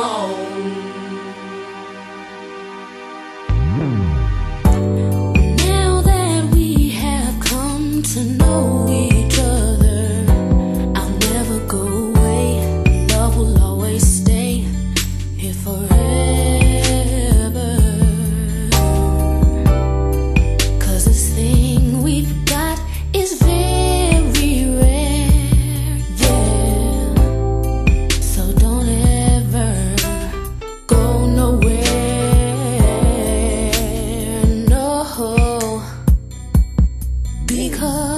Oh. 一刻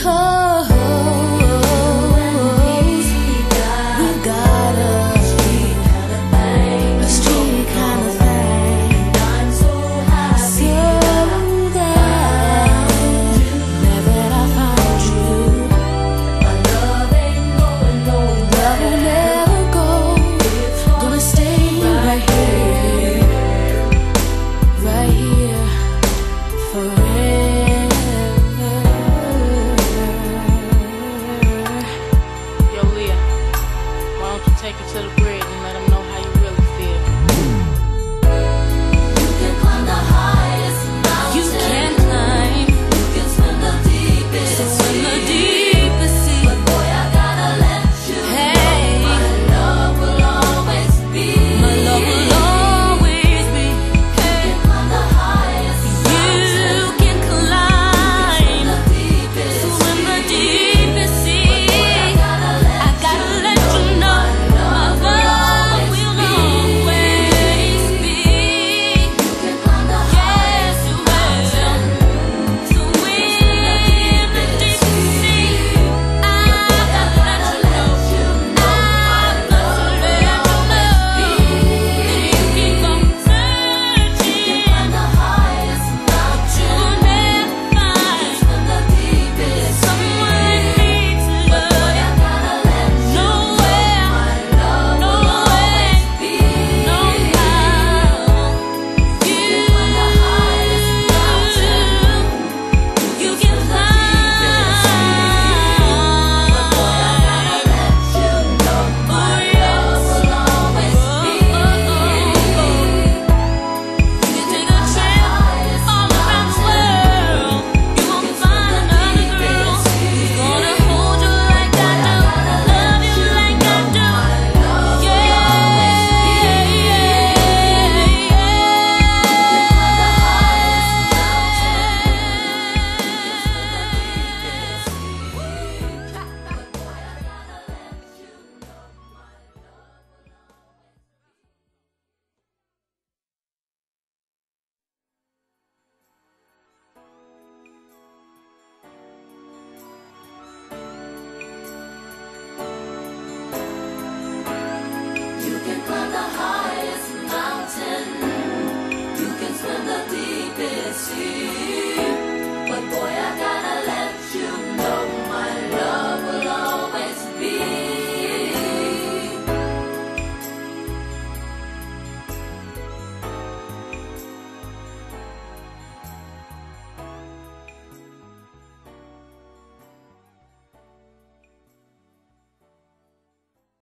because to the bridge